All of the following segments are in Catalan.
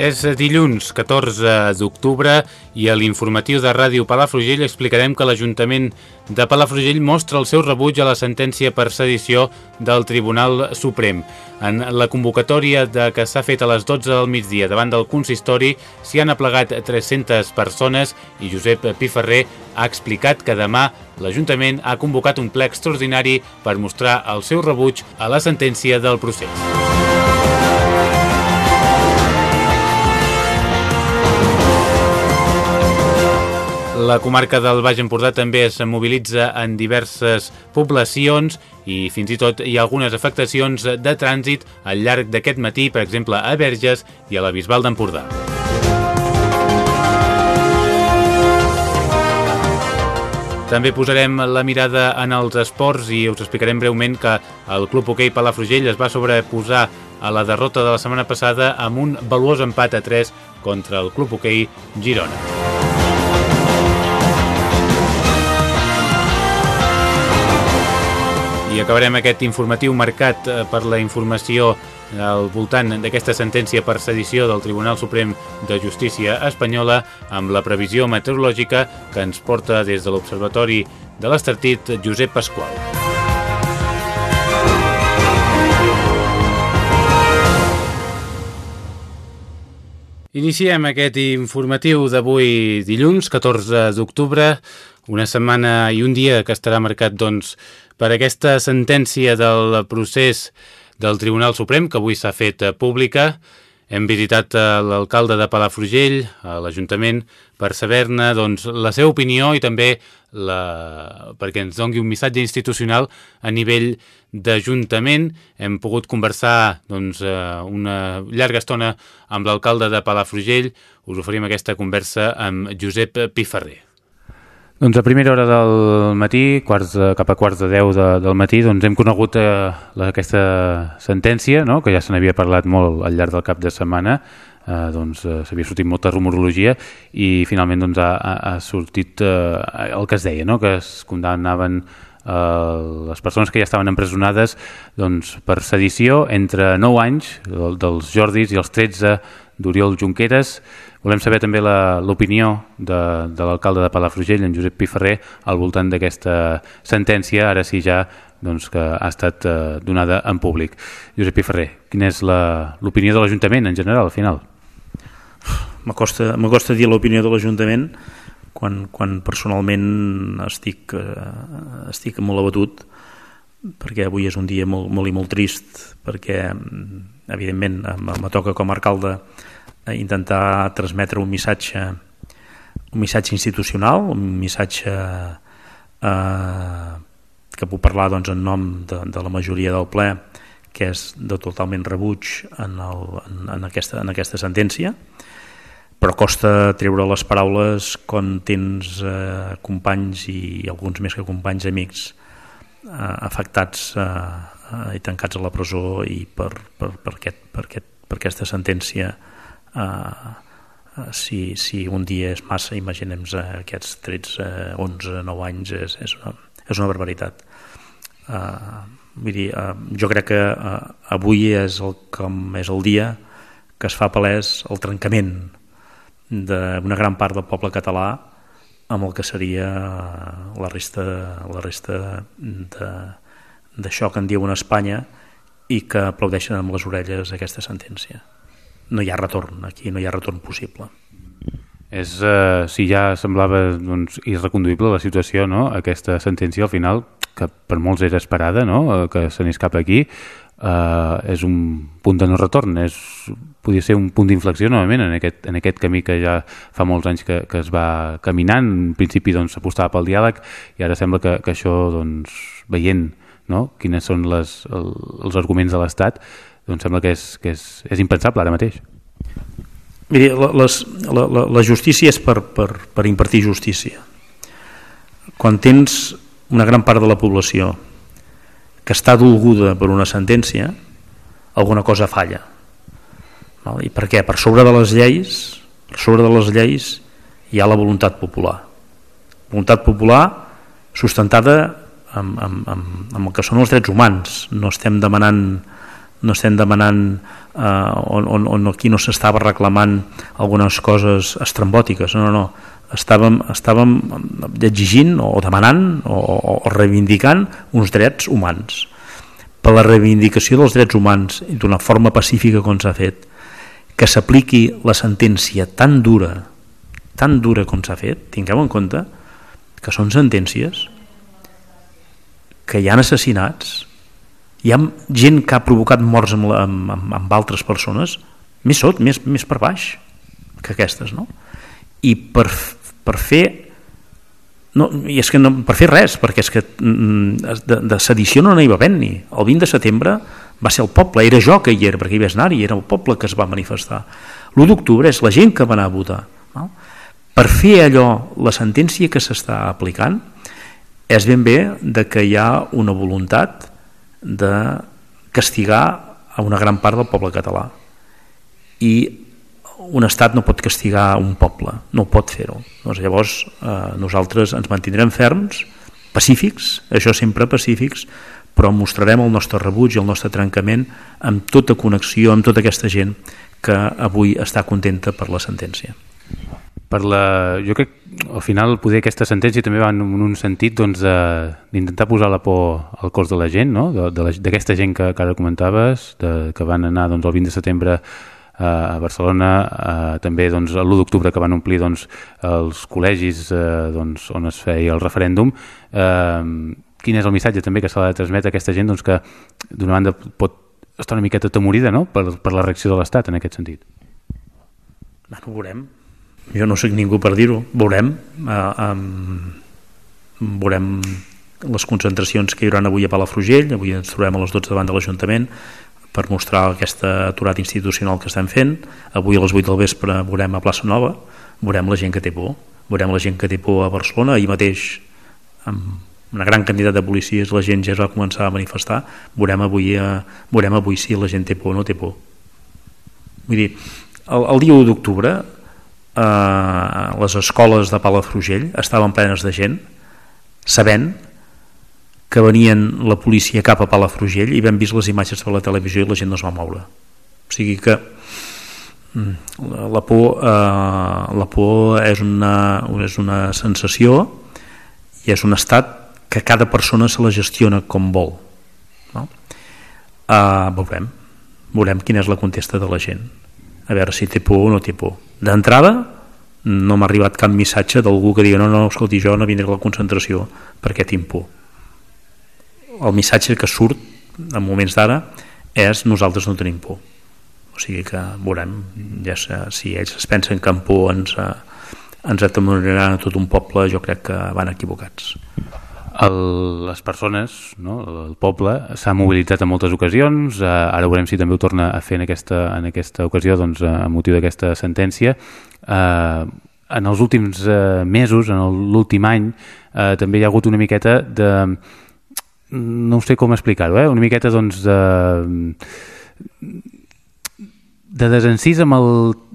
És dilluns 14 d'octubre i a l'informatiu de Ràdio Palafrugell explicarem que l'Ajuntament de Palafrugell mostra el seu rebuig a la sentència per sedició del Tribunal Suprem. En la convocatòria de que s'ha fet a les 12 del migdia davant del consistori s'hi han aplegat 300 persones i Josep Piferrer ha explicat que demà l'Ajuntament ha convocat un ple extraordinari per mostrar el seu rebuig a la sentència del procés. La comarca del Baix Empordà també es mobilitza en diverses poblacions i fins i tot hi ha algunes afectacions de trànsit al llarg d'aquest matí, per exemple a Verges i a la Bisbal d'Empordà. També posarem la mirada en els esports i us explicarem breument que el Club Hoquei Palafrugell es va sobreposar a la derrota de la setmana passada amb un valuós empat a 3 contra el Club Hoquei Girona. I acabarem aquest informatiu marcat eh, per la informació al voltant d'aquesta sentència per sedició del Tribunal Suprem de Justícia espanyola amb la previsió meteorològica que ens porta des de l'Observatori de l'Estartit Josep Pasqual. Iniciem aquest informatiu d'avui dilluns, 14 d'octubre, una setmana i un dia que estarà marcat doncs, per aquesta sentència del procés del Tribunal Suprem, que avui s'ha fet pública. Hem visitat eh, l'alcalde de Palafrugell, a l'Ajuntament, per saber-ne doncs, la seva opinió i també la... perquè ens dongui un missatge institucional a nivell d'Ajuntament. Hem pogut conversar doncs, eh, una llarga estona amb l'alcalde de Palafrugell. Us oferim aquesta conversa amb Josep Piferrer. Doncs a primera hora del matí, quarts de, cap a quarts de deu de, del matí, doncs hem conegut eh, la, aquesta sentència, no? que ja se n'havia parlat molt al llarg del cap de setmana, eh, doncs eh, s'havia sortit molta rumorologia i finalment doncs, ha, ha sortit eh, el que es deia, no? que es condemnaven eh, les persones que ja estaven empresonades doncs, per sedició entre 9 anys, del, dels Jordis, i els 13 d'Oriol Junqueras, Volem saber també l'opinió de, de l'alcalde de Palafrugell, en Josep Piferrer, al voltant d'aquesta sentència, ara sí ja doncs, que ha estat eh, donada en públic. Josep Piferrer, quina és l'opinió de l'Ajuntament en general, al final? M'acosta dir l'opinió de l'Ajuntament quan, quan personalment estic, eh, estic molt abatut perquè avui és un dia molt, molt i molt trist perquè evidentment me toca com a alcalde intentar transmetre un missatge un missatge institucional, un missatge eh, que puc parlar doncs, en nom de, de la majoria del ple, que és de totalment rebuig en, el, en, en, aquesta, en aquesta sentència, però costa treure les paraules quan tens eh, companys i alguns més que companys amics eh, afectats eh, eh, i tancats a la presó i per, per, per, aquest, per, aquest, per aquesta sentència Uh, si, si un dia és massa, imaginem aquests 13, 11, 9 anys, és, és, una, és una barbaritat. Uh, vull dir, uh, jo crec que uh, avui és el, com és el dia que es fa palès el trencament d'una gran part del poble català amb el que seria la resta, la resta d'això que en diuen Espanya i que aplaudeixen amb les orelles aquesta sentència no hi ha retorn, aquí no hi ha retorn possible. És, eh, si ja semblava doncs, irreconduïble la situació, no? aquesta sentència al final, que per molts era esperada, no? Eh, que se n'és cap aquí, eh, és un punt de no retorn, és, podria ser un punt d'inflexió novament en aquest, en aquest camí que ja fa molts anys que, que es va caminant, en principi doncs, s'apostava pel diàleg i ara sembla que, que això, doncs, veient no? quines són les, el, els arguments de l'Estat, doncs sembla que, és, que és, és impensable ara mateix. Miri, la, les, la, la, la justícia és per, per, per impartir justícia. Quan tens una gran part de la població que està dolguda per una sentència, alguna cosa falla. I per què? Per sobre de les lleis, per sobre de les lleis hi ha la voluntat popular. Voluntat popular sustentada amb, amb, amb, amb el que són els drets humans. No estem demanant no estem demanant eh, on, on, on aquí no s'estava reclamant algunes coses estrambòtiques, no, no, no. Estàvem, estàvem exigint o demanant o, o reivindicant uns drets humans. Per la reivindicació dels drets humans d'una forma pacífica com s'ha fet que s'apliqui la sentència tan dura tan dura com s'ha fet tingueu en compte que són sentències que hi ha assassinats hi ha gent que ha provocat morts amb, amb, amb, amb altres persones més sot, més, més per baix que aquestes no? i per per fer no, i és que no, per fer res perquè és que mm, de, de sedició no n'hi va haver ni el 20 de setembre va ser el poble, era jo que hi era perquè hi vas anar-hi, era el poble que es va manifestar l'1 d'octubre és la gent que va anar a votar no? per fer allò la sentència que s'està aplicant és ben bé de que hi ha una voluntat de castigar a una gran part del poble català i un estat no pot castigar un poble, no pot fer-ho. Doncs llavors eh, nosaltres ens mantindrem ferms, pacífics, això sempre pacífics, però mostrarem el nostre rebuig i el nostre trencament amb tota connexió amb tota aquesta gent que avui està contenta per la sentència. Per la, jo crec al final poder aquesta sentència també va en un sentit doncs, d'intentar doncs, posar la por al cos de la gent, no? d'aquesta gent que, que ara comentaves, de, que van anar doncs, el 20 de setembre a Barcelona, eh, també doncs, l'1 d'octubre que van omplir doncs, els col·legis eh, doncs, on es feia el referèndum. Eh, quin és el missatge també que s'ha de transmetre a aquesta gent doncs, que d'una banda pot estar una miqueta temorida no? per, per la reacció de l'Estat en aquest sentit? Bueno, ho veurem. Jo no sóc ningú per dir-ho. Veurem. Eh, um, veurem les concentracions que hi haurà avui a Palafrugell. Avui ens trobem a les 12 davant de l'Ajuntament per mostrar aquesta aturat institucional que estem fent. Avui a les 8 del vespre veurem a Plaça Nova, veurem la gent que té por, veurem la gent que té por a Barcelona, ahir mateix amb una gran quantitat de policies la gent ja es va començar a manifestar, veurem avui, a, veurem avui si la gent té por o no té por. Vull dir, el, el dia 1 d'octubre eh, les escoles de Palafrugell estaven plenes de gent, sabent que venien la policia cap a Palafrugell i vam vist les imatges per la televisió i la gent no es va moure o sigui que mm, la por, eh, la por és, una, és una sensació i és un estat que cada persona se la gestiona com vol no? eh, veurem veurem quina és la contesta de la gent a veure si té por o no té por. D'entrada no m'ha arribat cap missatge d'algú que digui no, no, escolti, jo no vindré a la concentració perquè tinc por. El missatge que surt en moments d'ara és nosaltres no tenim por. O sigui que veurem ja si ells es pensen que en por ens, eh, ens atemoriran a tot un poble jo crec que van equivocats el, les persones, no? el poble, s'ha mobilitzat en moltes ocasions, eh, ara veurem si també ho torna a fer en aquesta, en aquesta ocasió doncs, a motiu d'aquesta sentència. Eh, en els últims eh, mesos, en l'últim any, eh, també hi ha hagut una miqueta de no sé com explicar-ho, eh? una miqueta doncs, de, de desencís amb, el,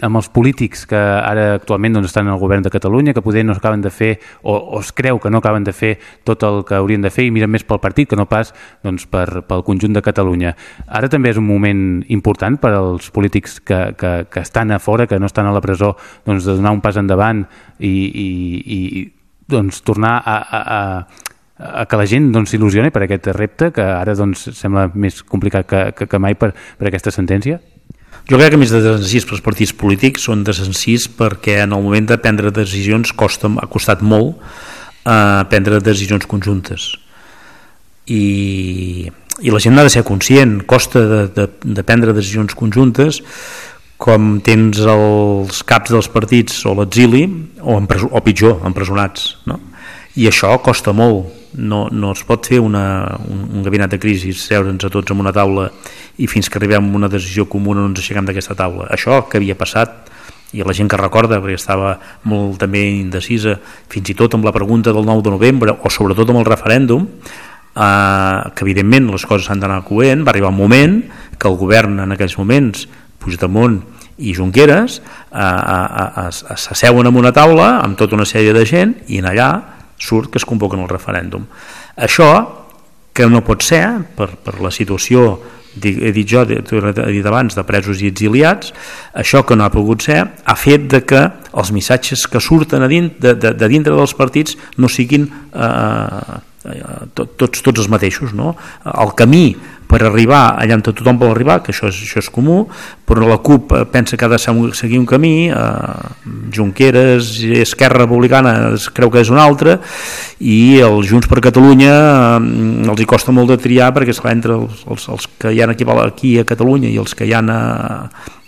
amb els polítics que ara actualment doncs, estan el govern de Catalunya, que poder no acaben de fer, o, o es creu que no acaben de fer tot el que haurien de fer i miren més pel partit que no pas doncs, per, pel conjunt de Catalunya. Ara també és un moment important per als polítics que, que, que estan a fora, que no estan a la presó, doncs, de donar un pas endavant i, i, i doncs, tornar a, a, a a que la gent doncs, s'il·lusioni per aquest repte que ara doncs, sembla més complicat que, que, que mai per, per aquesta sentència? Jo crec que més de desencís pels partits polítics són desencís perquè en el moment de prendre decisions costa, ha costat molt eh, prendre decisions conjuntes i i la gent ha de ser conscient, costa de, de, de prendre decisions conjuntes com tens els caps dels partits o l'exili o, o pitjor, empresonats no? i això costa molt no, no es pot fer una, un, un gabinet de crisi seure'ns a tots en una taula i fins que arribem a una decisió comuna no ens aixequem d'aquesta taula. Això que havia passat i la gent que recorda, perquè estava molt també indecisa, fins i tot amb la pregunta del 9 de novembre o sobretot amb el referèndum eh, que evidentment les coses s'han d'anar coent, va arribar un moment que el govern en aquells moments, Puigdemont i Junqueras, eh, s'asseuen en una taula amb tota una sèrie de gent i en allà surt que es convoquen el referèndum. Això, que no pot ser, per, per la situació he dit jo, he dit abans, de presos i exiliats, això que no ha pogut ser ha fet de que els missatges que surten a dins, de, de, de dintre dels partits no siguin eh, Eh, tots, tots els mateixos no? el camí per arribar allà on tothom vol arribar, que això és, això és comú, però la CUP pensa que ha de seguir un camí, eh, Junqueras Esquerra Republicana creu que és un altre, i els Junts per Catalunya eh, els hi costa molt de triar perquè esclar, entre els, els, els que hi ha aquí, aquí a Catalunya i els que hi ha a,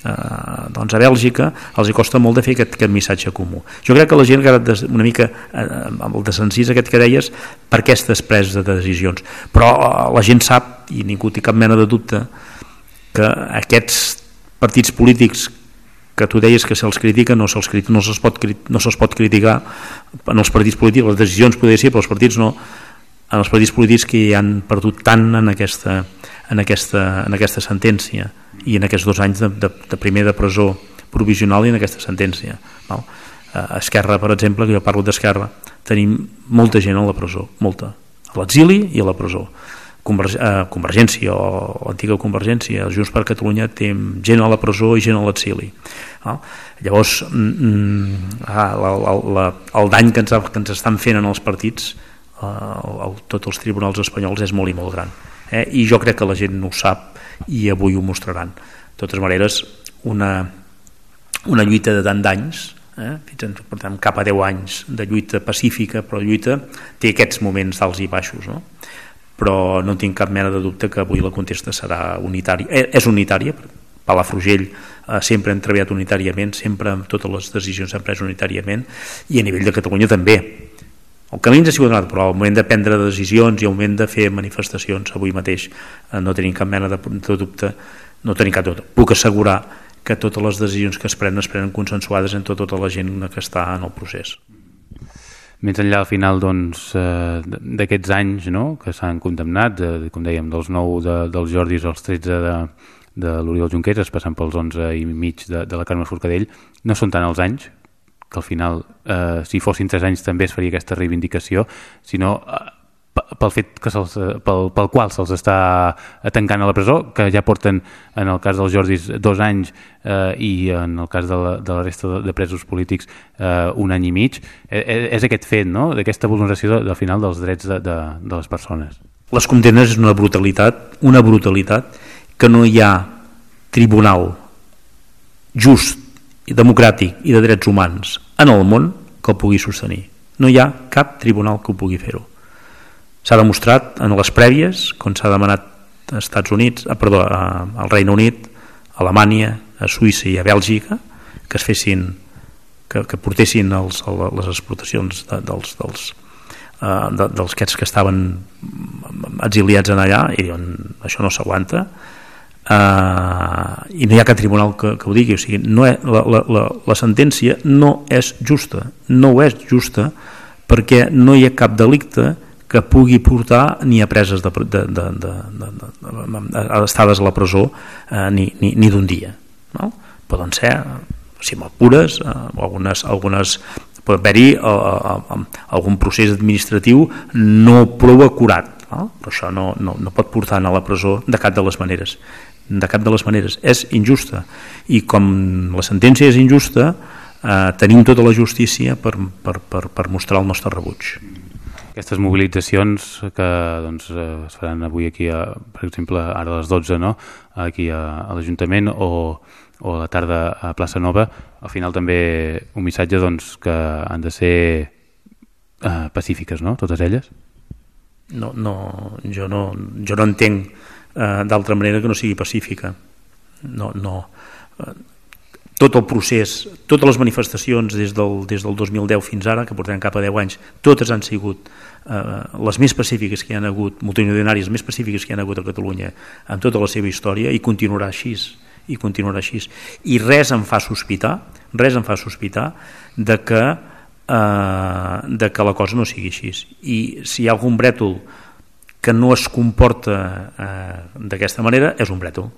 eh, doncs a Bèlgica els hi costa molt de fer aquest, aquest missatge comú. Jo crec que la gent que una mica eh, amb el desencís aquest que deies per aquestes preses de decisions, però eh, la gent sap i ningú té cap mena de dubte que aquests partits polítics que tu deies que se'ls critica no se'ls no se pot, no se pot criticar en els partits polítics, les decisions podria ser però els partits no, en els partits polítics que hi han perdut tant en aquesta, en aquesta, en aquesta sentència i en aquests dos anys de, de, de primer de presó provisional i en aquesta sentència. Val? Esquerra, per exemple, que jo parlo d'Esquerra, tenim molta gent a la presó, molta, a l'exili i a la presó. Eh, Convergència o l'antiga Convergència, Junts per Catalunya té gent a la presó i gent a l'exili. Llavors, mm, mm, ah, la, la, la, el dany que ens, que ens estan fent en els partits, eh, el, tots els tribunals espanyols, és molt i molt gran eh? i jo crec que la gent no ho sap i avui ho mostraran de totes maneres una, una lluita de tant d'anys eh? fins en, per tant, cap a 10 anys de lluita pacífica però lluita té aquests moments d'alts i baixos no? Però no tinc cap mena de dubte que avui la contesta serà unitària eh, és unitària Palafrugell eh, sempre hem treballat unitàriament, sempre amb totes les decisions s'han pres unitàriament i a nivell de Catalunya també el camí ens ha sigut donat, però al moment de prendre decisions i al moment de fer manifestacions avui mateix eh, no tenim cap mena de, de dubte, no tenim cap dubte. Puc assegurar que totes les decisions que es prenen es prenen consensuades entre tota la gent que està en el procés. Més enllà al final doncs, eh, d'aquests anys no? que s'han condemnat, de, com dèiem, dels 9 de, dels Jordis als 13 de, de l'Oriol Junqueras, passant pels 11 i mig de, de la Carme Forcadell, no són tant els anys, que al final, eh, si fossin tres anys també es faria aquesta reivindicació, sinó eh, pel fet que se'ls, eh, pel, pel qual se'ls està tancant a la presó, que ja porten en el cas dels Jordis dos anys eh, i en el cas de la, de la resta de, presos polítics eh, un any i mig, eh, eh és aquest fet, no?, d'aquesta vulneració de, de, final dels drets de, de, de les persones. Les condemnes és una brutalitat, una brutalitat que no hi ha tribunal just i democràtic i de drets humans en el món que el pugui sostenir. No hi ha cap tribunal que ho pugui fer-ho. S'ha demostrat en les prèvies, com s'ha demanat als Estats Units, a, perdó, a, al Regne Unit, a Alemanya, a Suïssa i a Bèlgica, que es fessin que, que portessin els, les exportacions de, dels, dels, uh, de, dels aquests que estaven exiliats en allà i diuen això no s'aguanta. Uh, i no hi ha cap tribunal que, que ho digui. O sigui, no és, la, la, la, la sentència no és justa. No és justa perquè no hi ha cap delicte que pugui portar ni a preses de, de, de, de, de, de, de estades a la presó eh, ni, ni, ni d'un dia no? poden ser si m'apures eh, algunes, algunes pot haver-hi eh, eh, algun procés administratiu no prou acurat no? però això no, no, no pot portar a la presó de cap de les maneres de cap de les maneres, és injusta i com la sentència és injusta eh, tenim tota la justícia per, per, per, per mostrar el nostre rebuig aquestes mobilitzacions que doncs, eh, es faran avui aquí, a, per exemple, ara a les 12, no? aquí a, a l'Ajuntament o, o a la tarda a Plaça Nova, al final també un missatge doncs, que han de ser eh, pacífiques, no? totes elles? no, no, jo, no, jo no entenc eh, d'altra manera que no sigui pacífica no, no eh, tot el procés, totes les manifestacions des del, des del 2010 fins ara, que portem cap a 10 anys, totes han sigut eh, les més pacífiques que hi han hagut, multitudinàries més pacífiques que hi han hagut a Catalunya en tota la seva història i continuarà així i continuarà així. I res em fa sospitar, res em fa sospitar de que, eh, de que la cosa no sigui així. I si hi ha algun brètol que no es comporta eh, d'aquesta manera, és un brètol.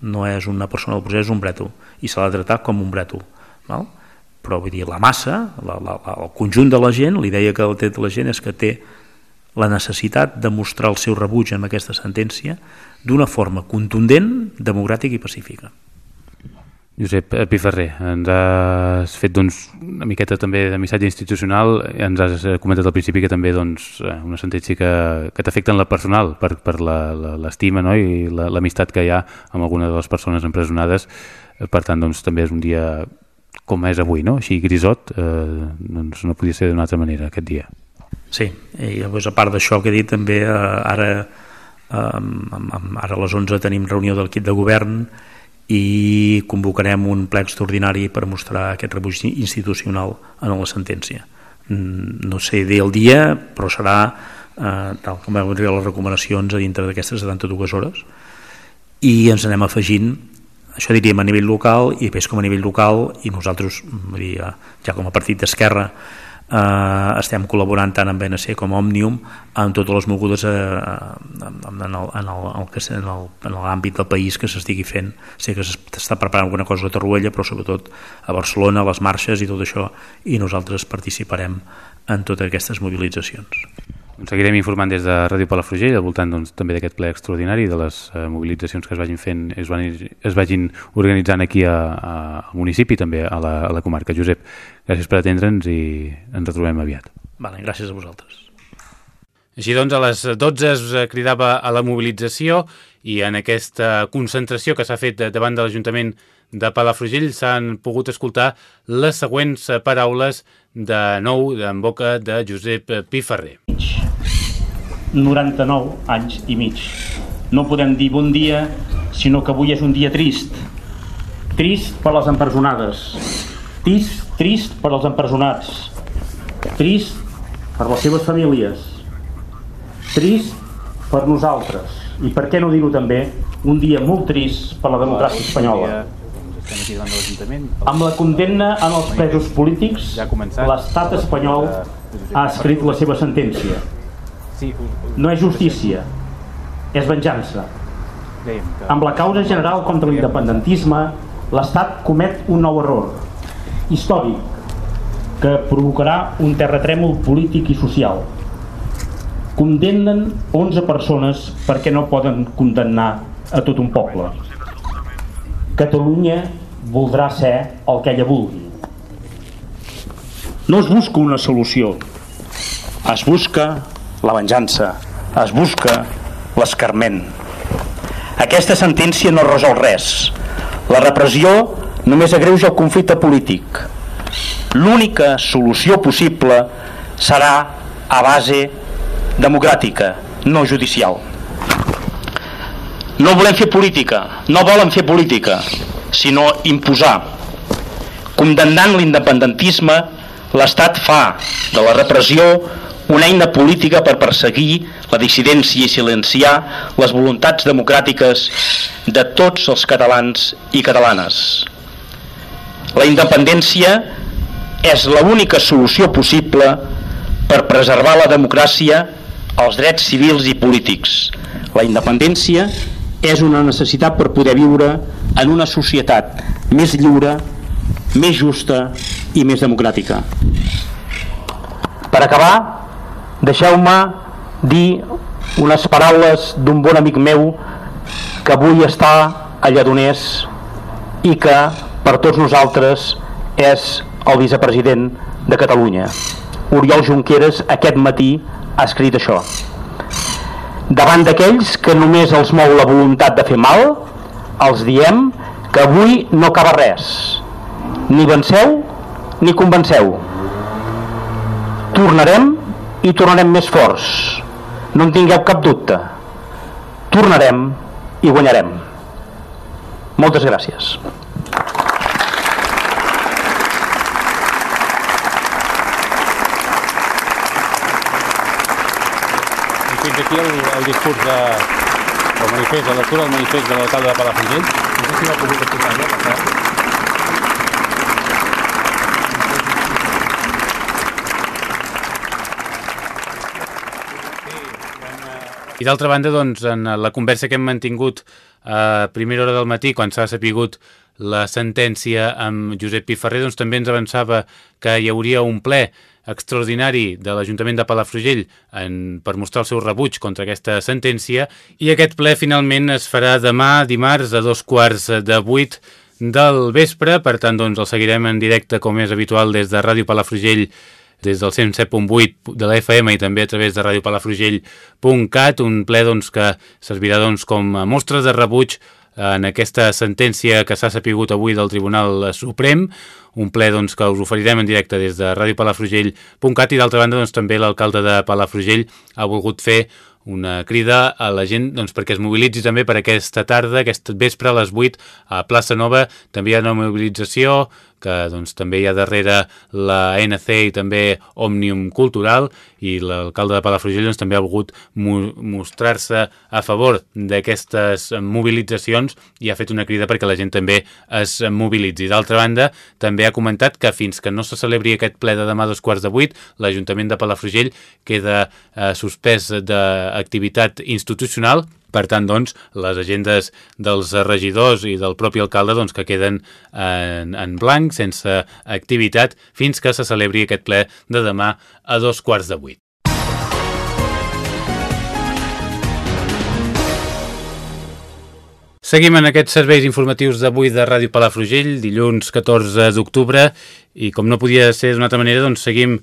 No és una persona del procés, és un brètol. I s'ha de tractar com un brètol. Val? Però vull dir, la massa, la, la, la, el conjunt de la gent, l'idea que té la gent és que té la necessitat de mostrar el seu rebuig amb aquesta sentència d'una forma contundent, democràtica i pacífica. Josep Piferrer, ens has fet doncs, una miqueta també de missatge institucional, ens has comentat al principi que també doncs, eh, una sentència que, que t'afecta en la personal per, per l'estima no? i l'amistat que hi ha amb alguna de les persones empresonades, per tant doncs, també és un dia com és avui, no? així grisot, eh, doncs no podia ser d'una altra manera aquest dia. Sí, i llavors a part d'això que he dit també eh, ara, eh, ara a les 11 tenim reunió del kit de govern i convocarem un ple extraordinari per mostrar aquest rebuig institucional en la sentència. Mm, no sé dir el dia, però serà eh, tal com vam veure les recomanacions a dintre d'aquestes 72 hores i ens anem afegint això diríem a nivell local i després com a nivell local i nosaltres ja, ja com a partit d'Esquerra eh, estem col·laborant tant amb BNC com amb Òmnium en totes les mogudes eh, en, l'àmbit del país que s'estigui fent. Sé que s'està preparant alguna cosa a Torroella però sobretot a Barcelona, les marxes i tot això i nosaltres participarem en totes aquestes mobilitzacions ens seguirem informant des de Ràdio Palafrugell al voltant doncs, també d'aquest ple extraordinari de les uh, mobilitzacions que es vagin fent es, van, es vagin organitzant aquí a, a, al municipi també a la, a la comarca. Josep, gràcies per atendre'ns i ens retrobem aviat. Vale, gràcies a vosaltres. Així doncs, a les 12 es cridava a la mobilització i en aquesta concentració que s'ha fet davant de l'Ajuntament de Palafrugell s'han pogut escoltar les següents paraules de nou en boca de Josep Piferrer. 99 anys i mig. No podem dir bon dia, sinó que avui és un dia trist. Trist per les empresonades. Trist, trist per als empresonats. Trist per les seves famílies. Trist per nosaltres. I per què no dir-ho també, un dia molt trist per la democràcia espanyola. Amb la condemna en els presos polítics, l'estat espanyol ha escrit la seva sentència no és justícia, és venjança. Amb la causa general contra l'independentisme, l'Estat comet un nou error històric que provocarà un terratrèmol polític i social. Condemnen 11 persones perquè no poden condemnar a tot un poble. Catalunya voldrà ser el que ella vulgui. No es busca una solució, es busca la venjança, es busca l'escarment. Aquesta sentència no resol res. La repressió només agreuja el conflicte polític. L'única solució possible serà a base democràtica, no judicial. No volem fer política, no volen fer política, sinó imposar. Condemnant l'independentisme, l'Estat fa de la repressió una eina política per perseguir la dissidència i silenciar les voluntats democràtiques de tots els catalans i catalanes. La independència és l'única solució possible per preservar la democràcia, els drets civils i polítics. La independència és una necessitat per poder viure en una societat més lliure, més justa i més democràtica. Per acabar, Deixeu-me dir unes paraules d'un bon amic meu que avui està a Lledoners i que per tots nosaltres és el vicepresident de Catalunya. Oriol Junqueras aquest matí ha escrit això. Davant d'aquells que només els mou la voluntat de fer mal, els diem que avui no acaba res. Ni venceu ni convenceu. Tornarem i tornarem més forts, No en tingueu cap dubte. Tornarem i guanyarem. Moltes gràcies. Fins aquí el, el discurs de, el manifest, la lectura del manifest de l'alcalde de Palafrugell. No sé si m'ha pogut escoltar allò, I d'altra banda, doncs, en la conversa que hem mantingut a primera hora del matí, quan s'ha sapigut la sentència amb Josep Piferrer, doncs també ens avançava que hi hauria un ple extraordinari de l'Ajuntament de Palafrugell en, per mostrar el seu rebuig contra aquesta sentència. I aquest ple finalment es farà demà, dimarts, a dos quarts de vuit del vespre, per tant doncs el seguirem en directe com és habitual des de Ràdio Palafrugell des del 107.8 de la FM i també a través de radiopalafrugell.cat, un ple doncs, que servirà doncs, com a mostra de rebuig en aquesta sentència que s'ha sapigut avui del Tribunal Suprem, un ple doncs, que us oferirem en directe des de radiopalafrugell.cat i d'altra banda doncs, també l'alcalde de Palafrugell ha volgut fer una crida a la gent doncs, perquè es mobilitzi també per aquesta tarda, aquest vespre a les 8 a Plaça Nova. També hi ha una mobilització que doncs, també hi ha darrere la NC i també Òmnium Cultural i l'alcalde de Palafrugell doncs, també ha volgut mo mostrar-se a favor d'aquestes mobilitzacions i ha fet una crida perquè la gent també es mobilitzi. D'altra banda, també ha comentat que fins que no se celebri aquest ple de demà dos quarts de vuit, l'Ajuntament de Palafrugell queda eh, suspès d'activitat institucional per tant, doncs, les agendes dels regidors i del propi alcalde doncs, que queden en, en blanc, sense activitat, fins que se celebri aquest ple de demà a dos quarts de vuit. Seguim en aquests serveis informatius d'avui de Ràdio Palafrugell, dilluns 14 d'octubre, i com no podia ser d'una altra manera, doncs seguim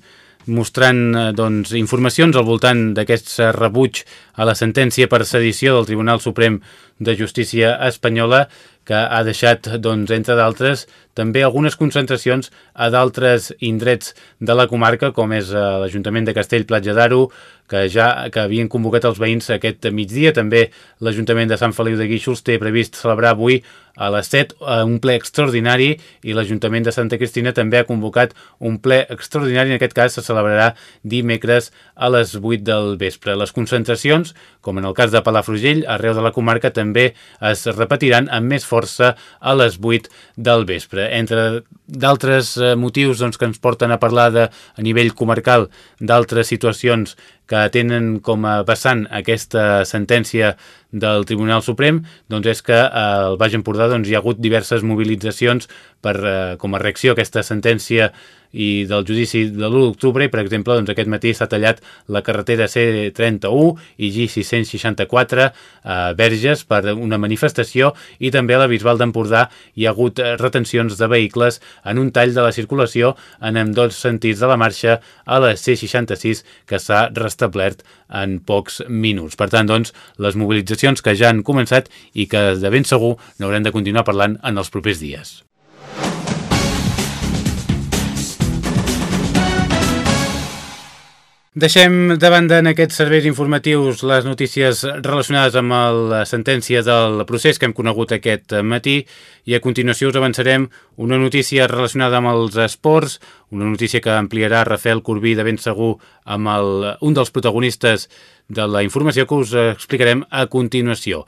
mostrant eh, doncs, informacions al voltant d'aquest rebuig a la sentència per sedició del Tribunal Suprem de Justícia Espanyola que ha deixat, doncs, entre d'altres, també algunes concentracions a d'altres indrets de la comarca, com és eh, l'Ajuntament de Castell-Platja d'Aro, que ja que havien convocat els veïns aquest migdia. També l'Ajuntament de Sant Feliu de Guíxols té previst celebrar avui a les 7 eh, un ple extraordinari i l'Ajuntament de Santa Cristina també ha convocat un ple extraordinari, en aquest cas se celebrarà dimecres a les 8 del vespre. Les concentracions, com en el cas de Palafrugell, arreu de la comarca també es repetiran amb més força a les 8 del vespre. Entre d'altres eh, motius doncs, que ens porten a parlar de, a nivell comarcal d'altres situacions que tenen com a vessant aquesta sentència del Tribunal Suprem doncs és que al Baix Empordà doncs, hi ha hagut diverses mobilitzacions per, eh, com a reacció a aquesta sentència i del judici de l'1 d'octubre i per exemple doncs, aquest matí s'ha tallat la carretera C31 i G664 a Verges per una manifestació i també a la Bisbal d'Empordà hi ha hagut eh, retencions de vehicles en un tall de la circulació en ambdós sentits de la marxa a la C66 que s'ha restablert en pocs minuts. Per tant, doncs, les mobilitzacions que ja han començat i que de ben segur n'haurem de continuar parlant en els propers dies. Deixem de banda en aquests serveis informatius les notícies relacionades amb la sentència del procés que hem conegut aquest matí i a continuació us avançarem una notícia relacionada amb els esports, una notícia que ampliarà Rafael Corbí de ben segur amb el, un dels protagonistes de la informació que us explicarem a continuació.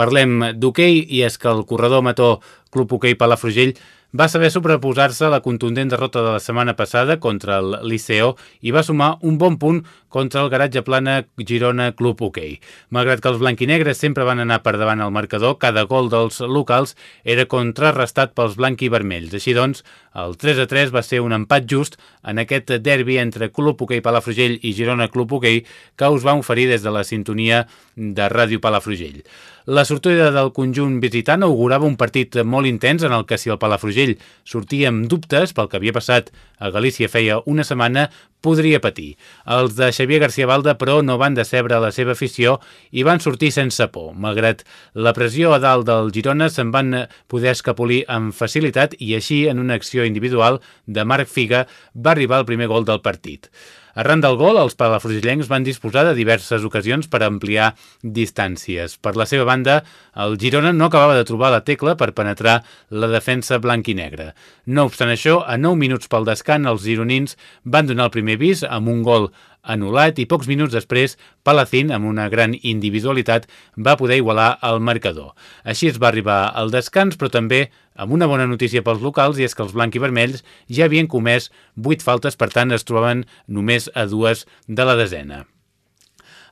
Parlem d'hoquei i és que el corredor amató Club Hoquei Palafrugell va saber sobreposar-se a la contundent derrota de la setmana passada contra el Liceo i va sumar un bon punt contra el garatge plana Girona Club Hockey. Malgrat que els blanquinegres sempre van anar per davant al marcador, cada gol dels locals era contrarrestat pels blanc i vermells. Així doncs, el 3 a 3 va ser un empat just en aquest derbi entre Club Hockey Palafrugell i Girona Club Hockey que us va oferir des de la sintonia de Ràdio Palafrugell. La sortida del conjunt visitant augurava un partit molt intens en el que si el Palafrugell sortia amb dubtes pel que havia passat a Galícia feia una setmana, podria patir. Els de Xavier García Balda, però, no van decebre la seva afició i van sortir sense por. Malgrat la pressió a dalt del Girona, se'n van poder escapolir amb facilitat i així, en una acció individual de Marc Figa, va arribar el primer gol del partit. Arran del gol, els palafrugellencs van disposar de diverses ocasions per ampliar distàncies. Per la seva banda, el Girona no acabava de trobar la tecla per penetrar la defensa blanc i negra. No obstant això, a 9 minuts pel descant, els gironins van donar el primer vis amb un gol anul·lat i pocs minuts després Palacín, amb una gran individualitat, va poder igualar el marcador. Així es va arribar al descans, però també amb una bona notícia pels locals i és que els blanc i vermells ja havien comès 8 faltes, per tant es trobaven només a dues de la desena.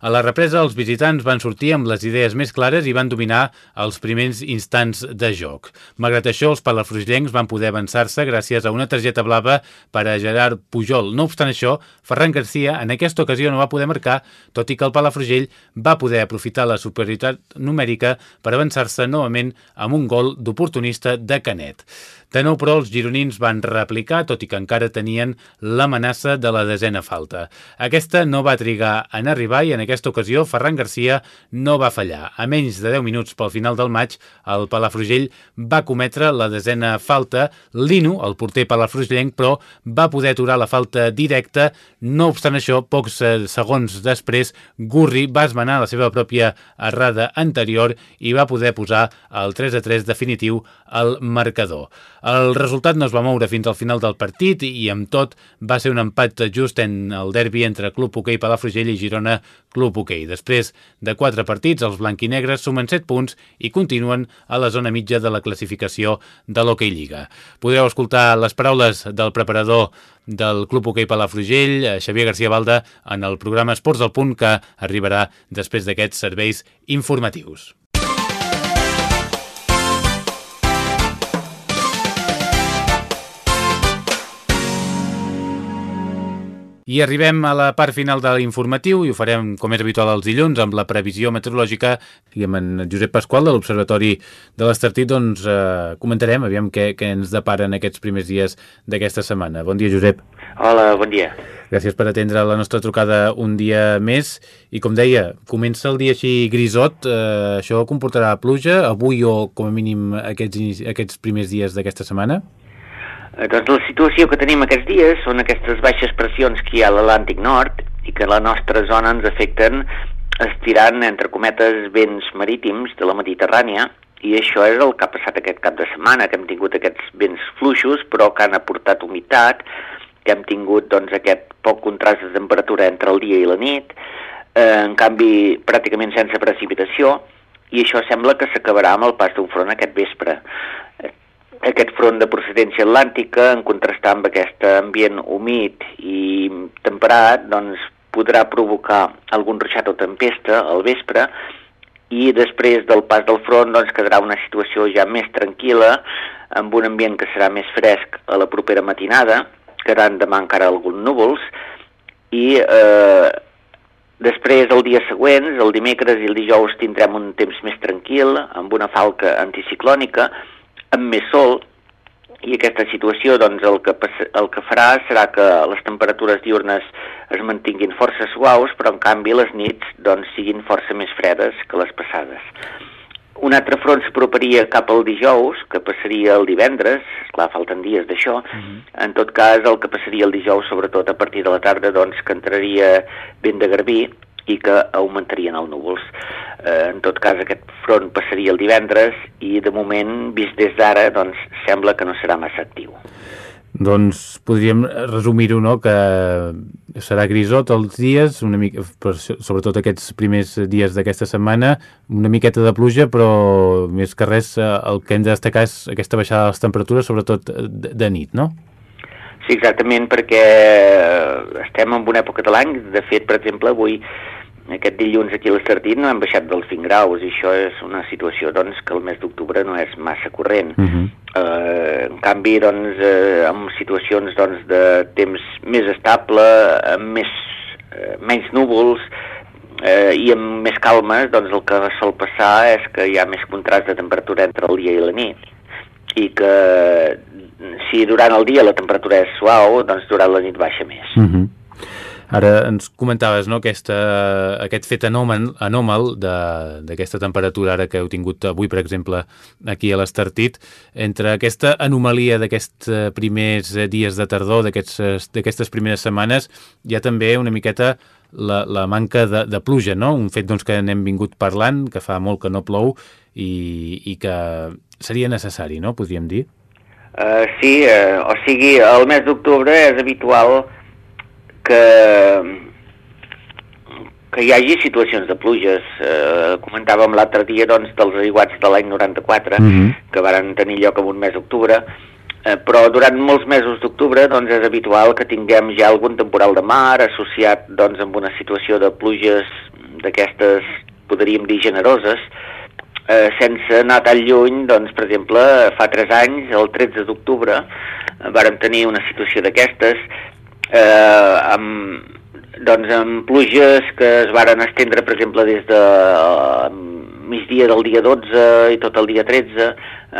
A la represa, els visitants van sortir amb les idees més clares i van dominar els primers instants de joc. Malgrat això, els palafrugellencs van poder avançar-se gràcies a una targeta blava per a Gerard Pujol. No obstant això, Ferran Garcia en aquesta ocasió no va poder marcar, tot i que el Palafrugell va poder aprofitar la superioritat numèrica per avançar-se novament amb un gol d'oportunista de Canet. De nou, però, els gironins van replicar, tot i que encara tenien l'amenaça de la desena falta. Aquesta no va trigar en arribar i en aquesta ocasió Ferran Garcia no va fallar. A menys de 10 minuts pel final del maig, el Palafrugell va cometre la desena falta. Lino, el porter palafrugellenc, però va poder aturar la falta directa. No obstant això, pocs eh, segons després, Gurri va esmenar la seva pròpia errada anterior i va poder posar el 3 3 definitiu al marcador. El resultat no es va moure fins al final del partit i amb tot va ser un empat just en el derbi entre Club Hoquei Palafrugell i Girona Club Hoquei. Després de quatre partits, els blanquinegres sumen 7 punts i continuen a la zona mitja de la classificació de l'Hockey Lliga. Podreu escoltar les paraules del preparador del Club Hoquei Palafrugell, Xavier García Balda, en el programa Esports del Punt que arribarà després d'aquests serveis informatius. I arribem a la part final de l'informatiu i ho farem, com és habitual, els dilluns amb la previsió meteorològica i amb en Josep Pasqual de l'Observatori de l'Estartit doncs eh, comentarem, aviam què, què ens deparen aquests primers dies d'aquesta setmana. Bon dia, Josep. Hola, bon dia. Gràcies per atendre la nostra trucada un dia més i com deia, comença el dia així grisot, eh, això comportarà pluja avui o com a mínim aquests, aquests primers dies d'aquesta setmana? Eh, doncs la situació que tenim aquests dies són aquestes baixes pressions que hi ha a l'Atlàntic Nord i que a la nostra zona ens afecten estirant, entre cometes, vents marítims de la Mediterrània. I això és el que ha passat aquest cap de setmana, que hem tingut aquests vents fluixos però que han aportat humitat, que hem tingut doncs, aquest poc contrast de temperatura entre el dia i la nit, eh, en canvi pràcticament sense precipitació, i això sembla que s'acabarà amb el pas d'un front aquest vespre aquest front de procedència atlàntica, en contrastar amb aquest ambient humit i temperat, doncs podrà provocar algun ruixat o tempesta al vespre i després del pas del front doncs, quedarà una situació ja més tranquil·la, amb un ambient que serà més fresc a la propera matinada, quedant demà encara alguns núvols, i eh, després, el dia següent, el dimecres i el dijous, tindrem un temps més tranquil, amb una falca anticiclònica, amb més sol, i aquesta situació doncs, el, que, el que farà serà que les temperatures diurnes es mantinguin força suaus, però en canvi les nits doncs, siguin força més fredes que les passades. Un altre front s'aproparia cap al dijous, que passaria el divendres, clar, falten dies d'això, uh mhm. -huh. en tot cas el que passaria el dijous, sobretot a partir de la tarda, doncs que entraria vent de garbí, i que augmentarien els núvols. Eh, en tot cas, aquest front passaria el divendres i, de moment, vist des d'ara, doncs, sembla que no serà massa actiu. Doncs podríem resumir-ho, no?, que serà grisot els dies, una mica, sobretot aquests primers dies d'aquesta setmana, una miqueta de pluja, però més que res eh, el que hem de destacar és aquesta baixada de les temperatures, sobretot de, de nit, no? Sí, exactament, perquè estem en una època de l'any, de fet, per exemple, avui aquest dilluns aquí a l'Estartit no hem baixat dels 20 graus i això és una situació doncs, que el mes d'octubre no és massa corrent. Uh -huh. eh, en canvi, doncs, eh, en situacions doncs, de temps més estable, amb més, eh, menys núvols eh, i amb més calmes, doncs el que sol passar és que hi ha més contrast de temperatura entre el dia i la nit i que si durant el dia la temperatura és suau, doncs durant la nit baixa més. Uh -huh. Ara ens comentaves no, aquesta, aquest fet anòmal, anòmal d'aquesta temperatura ara que heu tingut avui, per exemple, aquí a l'Estartit, entre aquesta anomalia d'aquests eh, primers dies de tardor, d'aquestes primeres setmanes, hi ha també una miqueta la, la manca de, de pluja, no? un fet doncs, que n'hem vingut parlant, que fa molt que no plou i, i que seria necessari, no? podríem dir? Uh, sí, uh, o sigui, el mes d'octubre és habitual que, que hi hagi situacions de pluges. Eh, comentàvem l'altre dia doncs, dels aiguats de l'any 94, mm -hmm. que varen tenir lloc en un mes d'octubre, eh, però durant molts mesos d'octubre doncs, és habitual que tinguem ja algun temporal de mar associat doncs, amb una situació de pluges d'aquestes, podríem dir, generoses, eh, sense anar tan lluny, doncs, per exemple, fa tres anys, el 13 d'octubre, eh, vàrem tenir una situació d'aquestes, eh, amb, doncs, amb pluges que es varen estendre, per exemple, des de eh, migdia del dia 12 i tot el dia 13,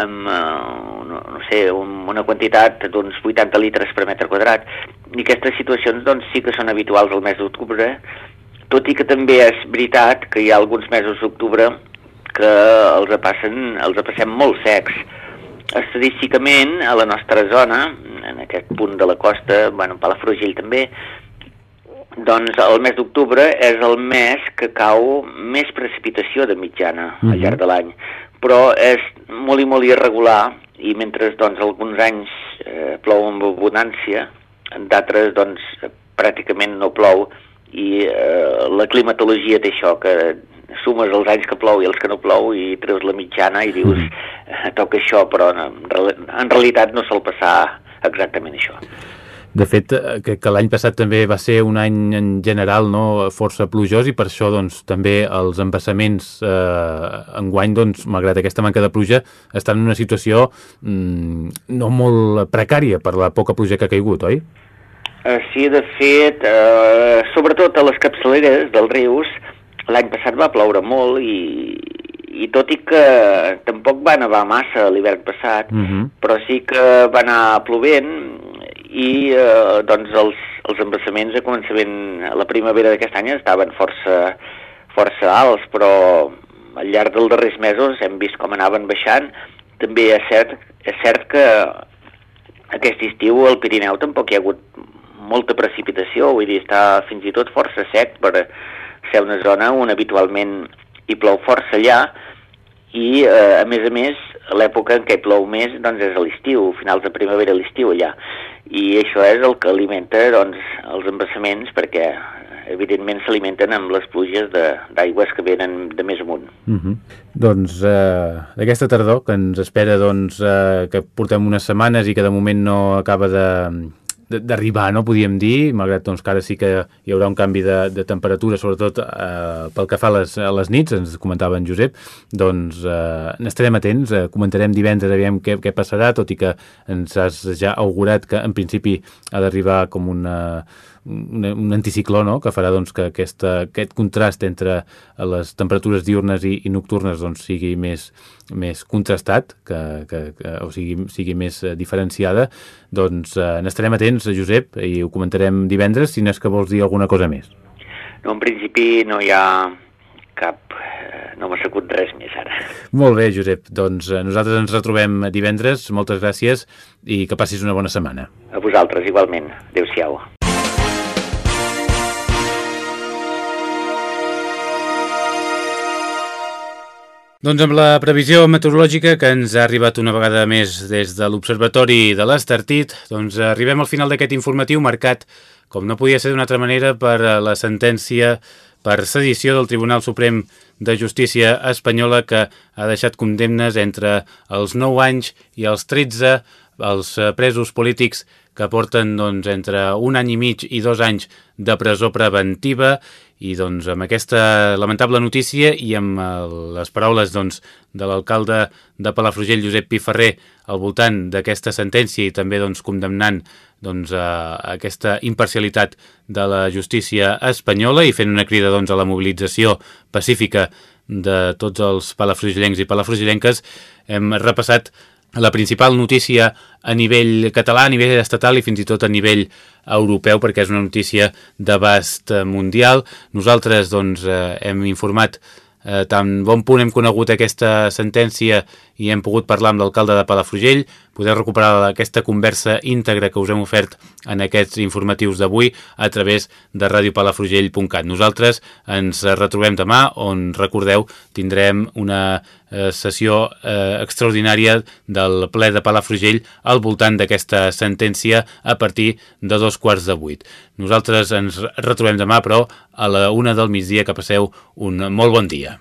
amb, eh, no, no sé, un, una quantitat d'uns 80 litres per metre quadrat. I aquestes situacions doncs, sí que són habituals al mes d'octubre, tot i que també és veritat que hi ha alguns mesos d'octubre que els passen, els passem molt secs. Estadísticament, a la nostra zona, en aquest punt de la costa, bueno, Palafrugell també, doncs el mes d'octubre és el mes que cau més precipitació de mitjana mm -hmm. al mhm. llarg de l'any, però és molt i molt irregular i mentre doncs, alguns anys eh, plou amb abundància, d'altres doncs, pràcticament no plou i eh, la climatologia té això, que sumes els anys que plou i els que no plou i treus la mitjana i dius mm. toca això, però en, en realitat no sol passar exactament això. De fet, eh, que, que l'any passat també va ser un any en general no, força plujós i per això doncs, també els embassaments eh, enguany, doncs, malgrat aquesta manca de pluja, estan en una situació mm, no molt precària per la poca pluja que ha caigut, oi? Uh, sí, de fet, uh, sobretot a les capçaleres dels rius, l'any passat va ploure molt i, i tot i que tampoc va nevar massa l'hivern passat, uh mhm. -huh. però sí que va anar plovent i eh, doncs els, els embassaments a començament a la primavera d'aquest any estaven força, força alts, però al llarg dels darrers mesos hem vist com anaven baixant. També és cert, és cert que aquest estiu al Pirineu tampoc hi ha hagut molta precipitació, vull dir, està fins i tot força sec per ser una zona on habitualment hi plou força allà i, eh, a més a més, l'època en què plou més doncs, és a l'estiu, finals de primavera a l'estiu allà. I això és el que alimenta doncs, els embassaments perquè evidentment s'alimenten amb les pluges d'aigües que venen de més amunt. Uh -huh. Doncs eh, aquesta tardor, que ens espera doncs, eh, que portem unes setmanes i que de moment no acaba de, d'arribar, no podíem dir, malgrat doncs, que ara sí que hi haurà un canvi de, de temperatura, sobretot eh, pel que fa a les, a les nits, ens comentava en Josep, doncs eh, n'estarem atents, eh, comentarem divendres, aviam què, què passarà, tot i que ens has ja augurat que en principi ha d'arribar com una un, un anticicló no? que farà doncs, que aquesta, aquest contrast entre les temperatures diurnes i, i nocturnes doncs, sigui més, més contrastat, que, que, que, o sigui, sigui més eh, diferenciada, doncs eh, n'estarem atents, Josep, i ho comentarem divendres, si no és que vols dir alguna cosa més. No, en principi no hi ha cap... Eh, no m'ha segut res més ara. Molt bé, Josep. Doncs eh, nosaltres ens retrobem divendres. Moltes gràcies i que passis una bona setmana. A vosaltres, igualment. Adéu-siau. Doncs amb la previsió meteorològica que ens ha arribat una vegada més des de l'Observatori de l'Estartit, doncs arribem al final d'aquest informatiu marcat, com no podia ser d'una altra manera, per la sentència per sedició del Tribunal Suprem de Justícia espanyola que ha deixat condemnes entre els 9 anys i els 13 els presos polítics que porten doncs, entre un any i mig i dos anys de presó preventiva i doncs amb aquesta lamentable notícia i amb eh, les paraules doncs, de l'alcalde de Palafrugell, Josep Piferrer, al voltant d'aquesta sentència i també doncs, condemnant doncs, a aquesta imparcialitat de la justícia espanyola i fent una crida doncs, a la mobilització pacífica de tots els palafrugellencs i palafrugellenques, hem repassat la principal notícia a nivell català, a nivell estatal i fins i tot a nivell europeu perquè és una notícia d'abast mundial. Nosaltres doncs, eh, hem informat eh, tan bon punt hem conegut aquesta sentència i hem pogut parlar amb l'alcalde de Palafrugell. Podeu recuperar aquesta conversa íntegra que us hem ofert en aquests informatius d'avui a través de radiopalafrugell.cat. Nosaltres ens retrobem demà on, recordeu, tindrem una eh, sessió eh, extraordinària del ple de Palafrugell al voltant d'aquesta sentència a partir de dos quarts de vuit. Nosaltres ens retrobem demà, però a la una del migdia que passeu un molt bon dia.